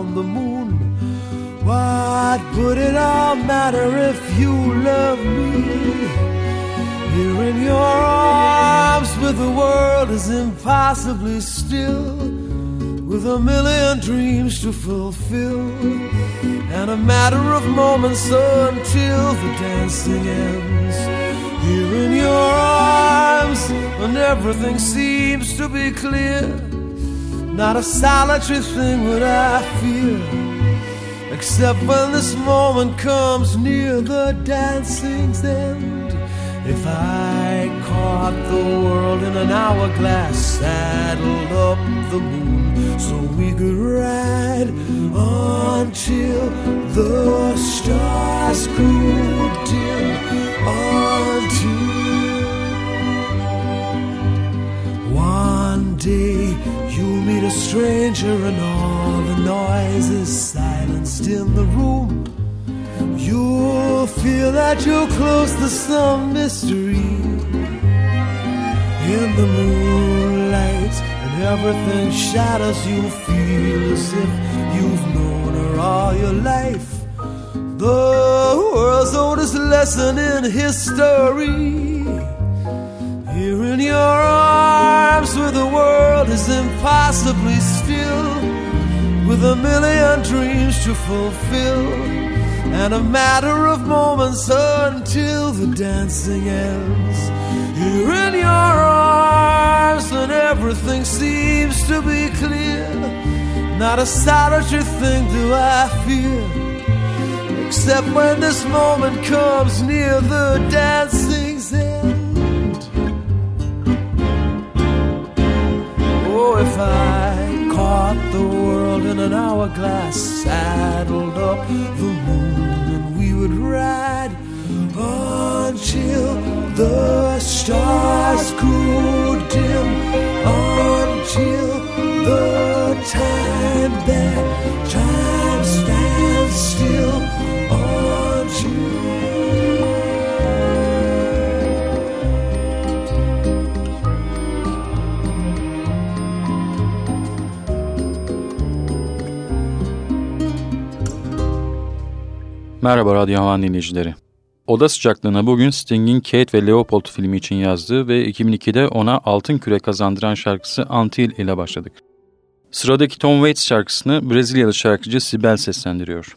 around the moon, what would it all matter if you loved me? Here in your arms, with the world is impossibly still, with a million dreams to fulfill, and a matter of moments until the dancing ends. Here in your arms, when everything seems to be clear, not a solitary thing would I fear. Except when this moment comes near the dancing's end. If I caught the world in an hourglass, saddled up the moon so we could ride until the stars grew dim, until one day a stranger and all the noise is silenced in the room. You'll feel that you're close to some mystery in the moonlight, and everything shadows. You feel as if you've known her all your life. The world's oldest lesson in history. Here in your arms, where the world is impossibly still, with a million dreams to fulfill and a matter of moments until the dancing ends. Here in your arms, and everything seems to be clear. Not a solitary thing do I fear, except when this moment comes near the dancing's if I caught the world in an hourglass, saddled up the moon and we would ride until the stars grew dim, until the time that Merhaba Radyo Havan dinleyicileri. Oda sıcaklığına bugün Sting'in Kate ve Leopold filmi için yazdığı ve 2002'de ona altın küre kazandıran şarkısı Until ile başladık. Sıradaki Tom Waits şarkısını Brezilyalı şarkıcı Sibel seslendiriyor.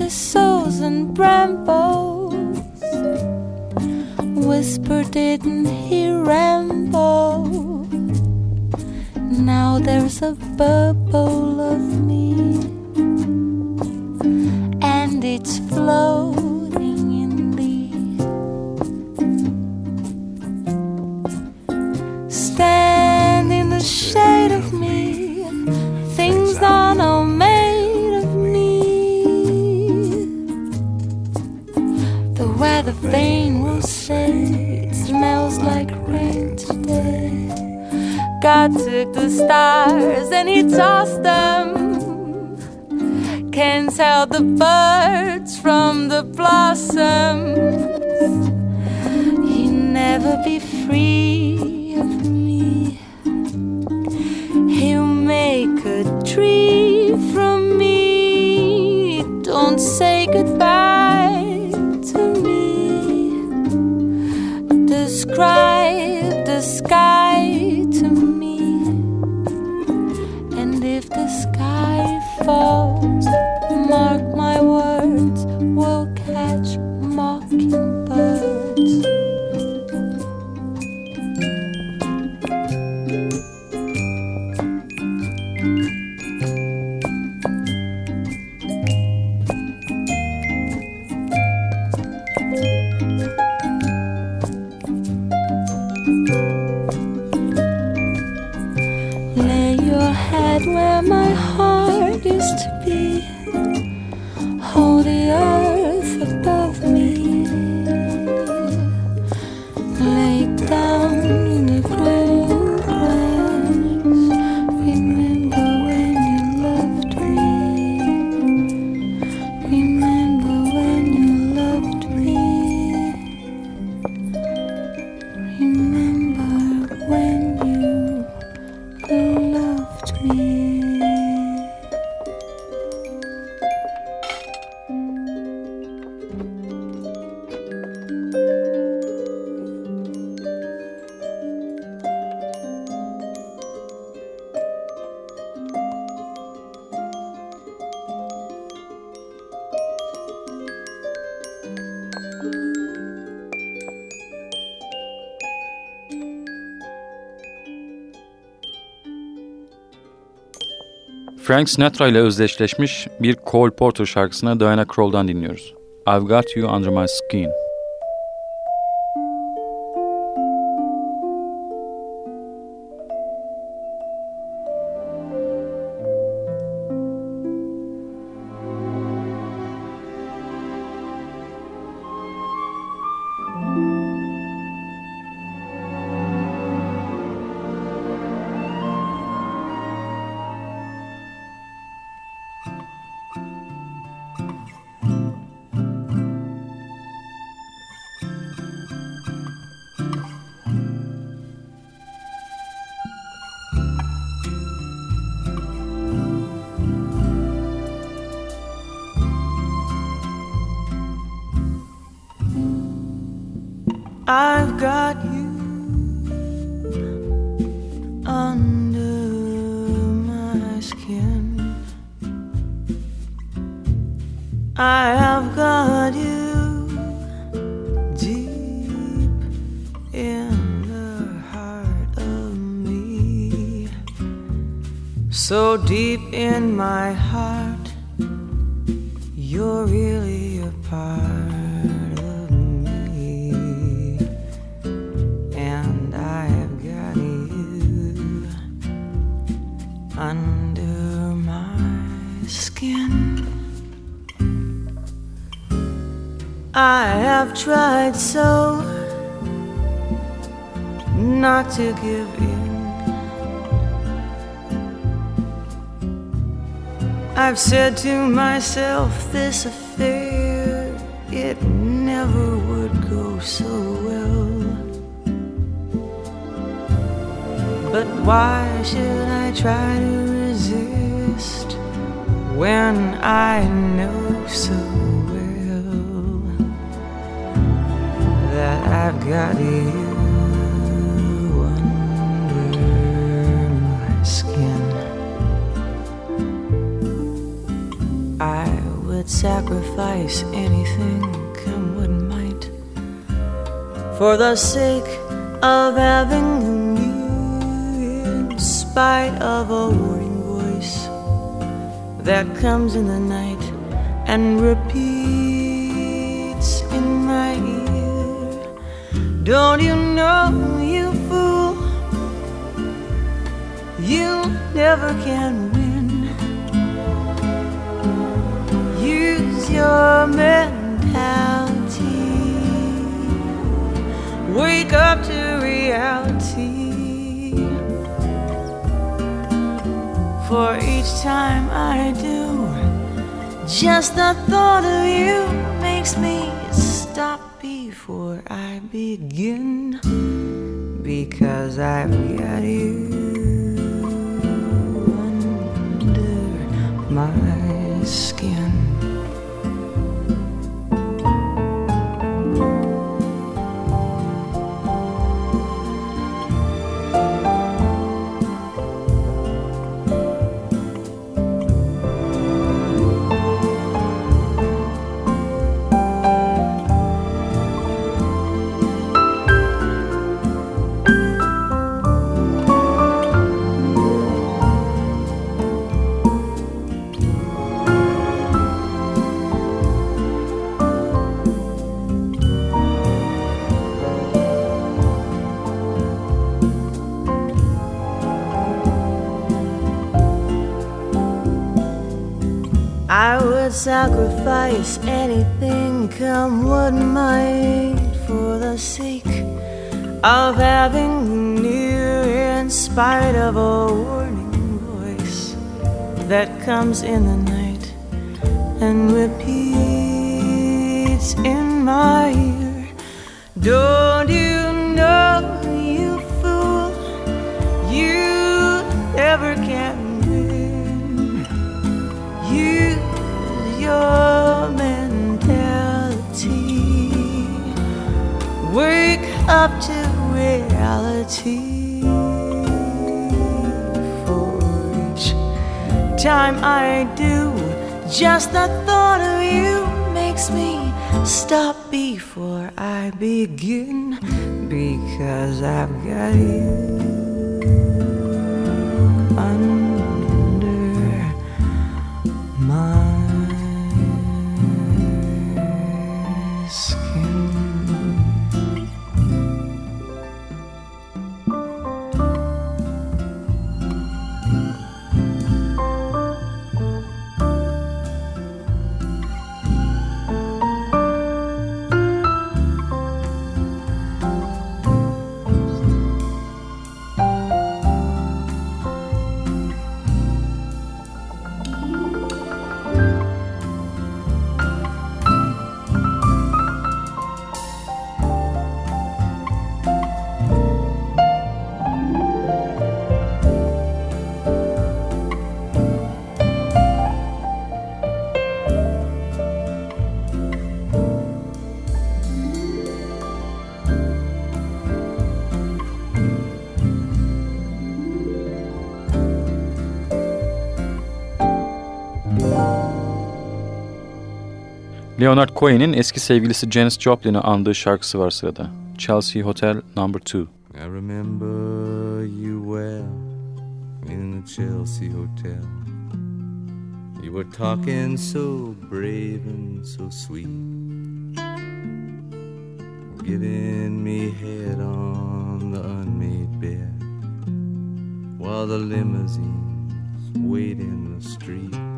Things didn't he ramble? Now there's a bubble of me. Stars and he tossed them. Can't tell the birds from the blossoms. You never be free Lay your head where my heart used to be. Hold the earth Frank Sinatra ile özdeşleşmiş bir Cole Porter şarkısına Diana Krall'dan dinliyoruz. I've Got You Under My Skin. Got you under my skin. I have got you deep in the heart of me. So deep in my heart, I have tried so not to give in. I've said to myself, this affair, it never would go so well. But why should I try to resist when I know so I've got you under my skin? I would sacrifice anything, come what might, for the sake of having you, in spite of a warning voice that comes in the night and repeats Don't you know, you fool, you never can win. Use your mentality, wake up to reality. For each time I do, just the thought of you makes me stop before I begin because I've got you under my skin. Sacrifice anything, come what might, for the sake of having you near, in spite of a warning voice that comes in the night and repeats in my ear. Don't you know, up to reality. For each time I do, just the thought of you makes me stop before I begin because I've got you. Leonard Cohen'in eski sevgilisi Janis Joplin'i andığı şarkısı var sırada. Chelsea Hotel No. 2. I remember you well in the Chelsea Hotel. You were talking so brave and so sweet. Giving me head on the unmade bed while the limousines wait in the street.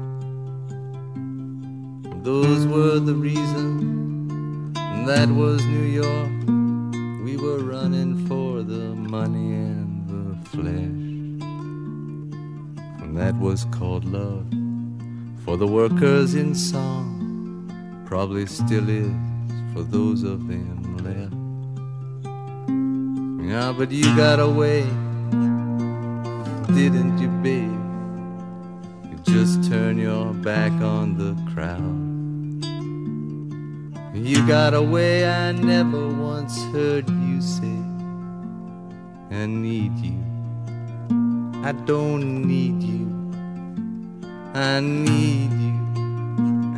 Those were the reasons. That was New York. We were running for the money and the flesh. And that was called love. For the workers in song, probably still is for those of them left. Yeah, but you got away, didn't you, babe? You just turn your back on the crowd. You got a way I never once heard you say. I need you. I don't need you. I need you.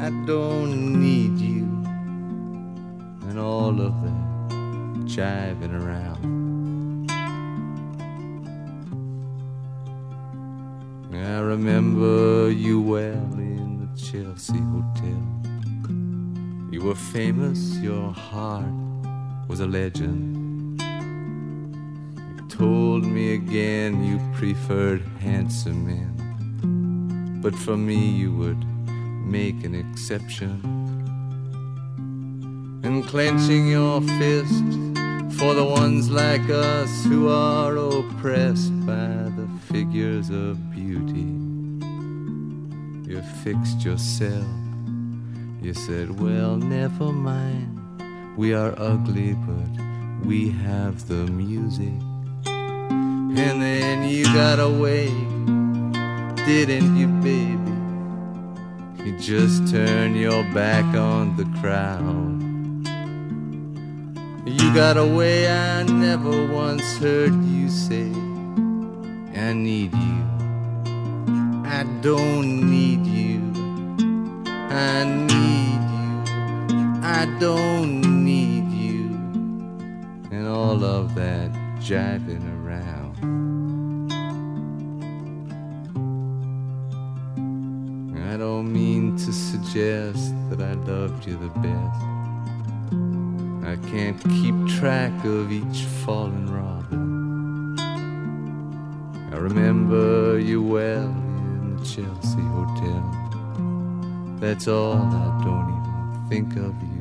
I don't need you. And all of that jiving around. I remember you well in the Chelsea Hotel. You were famous, your heart was a legend. You told me again you preferred handsome men, but for me you would make an exception. And clenching your fist for the ones like us who are oppressed by the figures of beauty You fixed yourself. You said, Well, never mind. We are ugly, but we have the music. And then you got away, didn't you, baby? You just turned your back on the crowd. You got away, I never once heard you say, I need you. I don't need you. I need. I don't need you. And all of that jiving around. I don't mean to suggest that I loved you the best. I can't keep track of each fallen robin. I remember you well in the Chelsea Hotel. That's all I don't even think of you.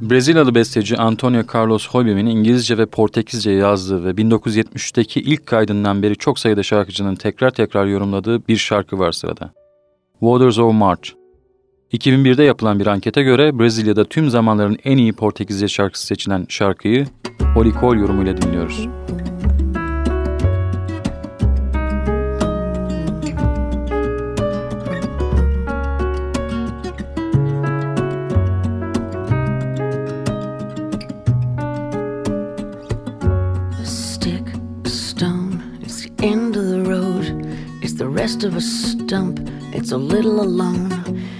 Brezilyalı besteci Antonio Carlos Jobim'in İngilizce ve Portekizce yazdığı ve 1973'teki ilk kaydından beri çok sayıda şarkıcının tekrar tekrar yorumladığı bir şarkı var sırada. Waters of March. 2001'de yapılan bir ankete göre Brezilya'da tüm zamanların en iyi Portekizce şarkısı seçilen şarkıyı Oli Cole yorumuyla dinliyoruz. Of a stump, it's a little alone.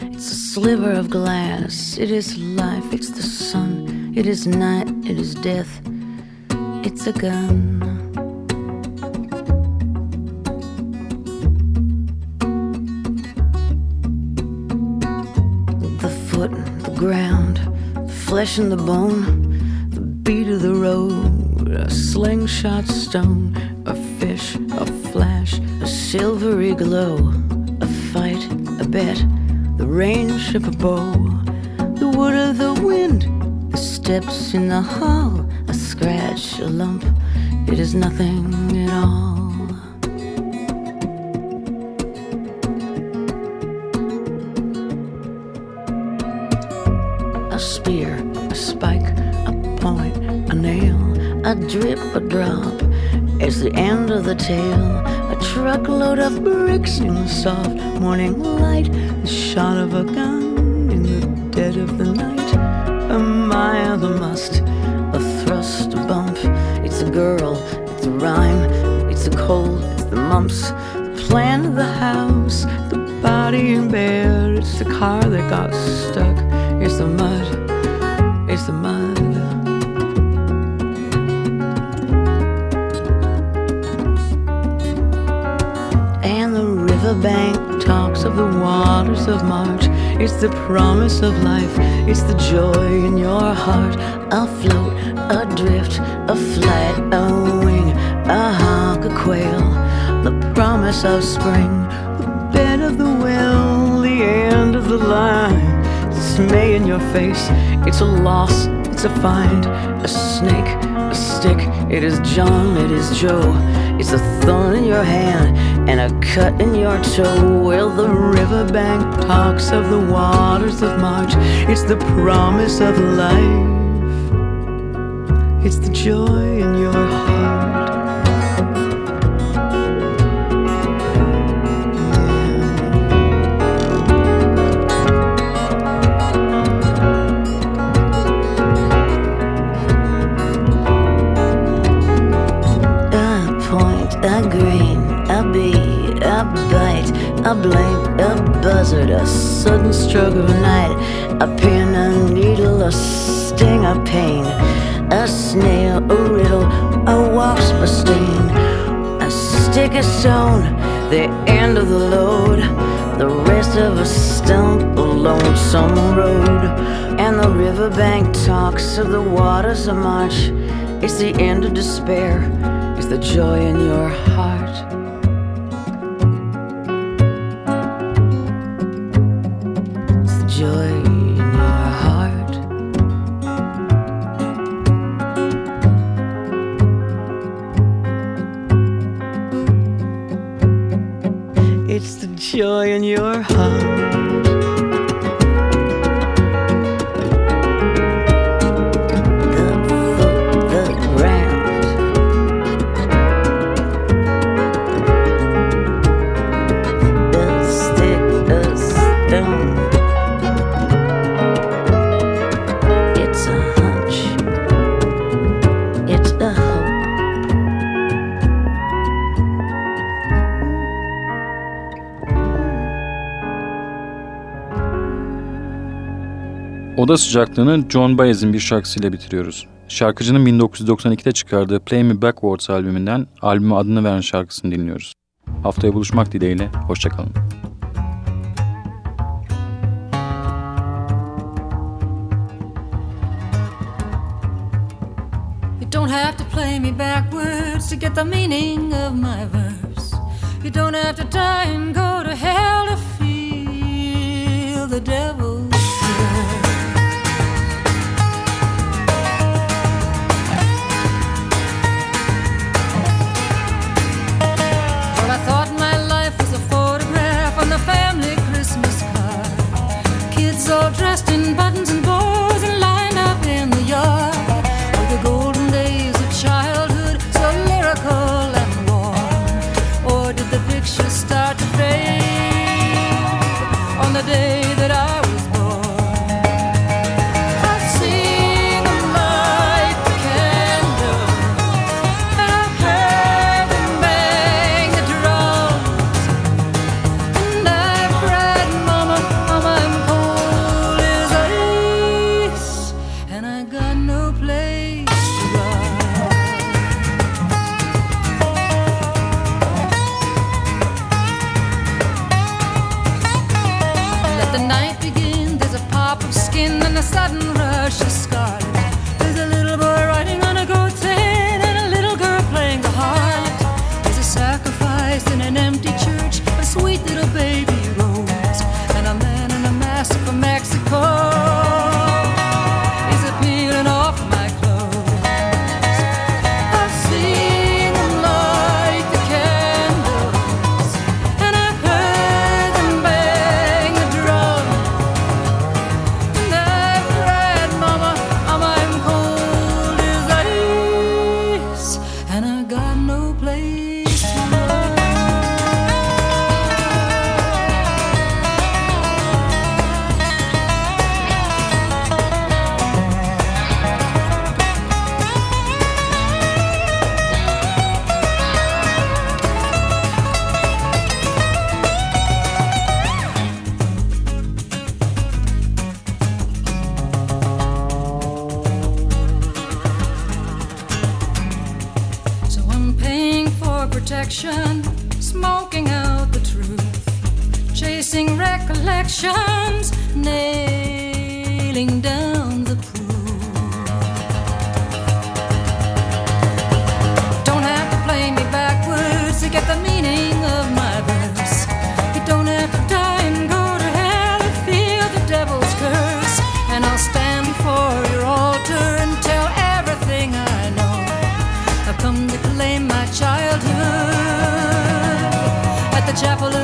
It's a sliver of glass, it is life, it's the sun, it is night, it is death, it's a gun. The foot, the ground, the flesh and the bone, the beat of the road, a slingshot stone, a fish, a silvery glow, a fight, a bet, the range of a bow, the wood of the wind, the steps in the hall, a scratch, a lump, it is nothing at all. A spear, a spike, a point, a nail, a drip, a drop. It's the end of the tale truckload of bricks in the soft morning light, the shot of a gun in the dead of the night. A mile, a must, a thrust, a bump. It's a girl, it's a rhyme, it's the cold, it's the mumps. The plan of the house, the body in bed, it's the car that got stuck, it's the mud, it's the mud. The waters of March. It's the promise of life, it's the joy in your heart. Afloat, adrift, a flight, a wing, a hawk, a quail. The promise of spring, the bed of the well, the end of the line. Dismay in your face, it's a loss, it's a find, a snake, a stick. It is John, it is Joe. It's a thorn in your hand and a cut in your toe. Well, the riverbank talks of the waters of March. It's the promise of life, it's the joy in your heart. A blink, a buzzard, a sudden stroke of night, a pin, a needle, a sting, a pain, a snail, a riddle, a wasp, a stain, a stick, a stone, the end of the load, the rest of a stump, a lonesome road, and the riverbank talks of the waters of March. It's the end of despair, it's the joy in your heart. Oda sıcaklığını John Baez'in bir şarkısıyla bitiriyoruz. Şarkıcının 1992'de çıkardığı Play Me Backwards albümünden albüme adını veren şarkısını dinliyoruz. Haftaya buluşmak dileğiyle, hoşçakalın. You don't have to play me backwards to get the meaning of my verse. You don't have to die and go to hell to feel the devil. Chapel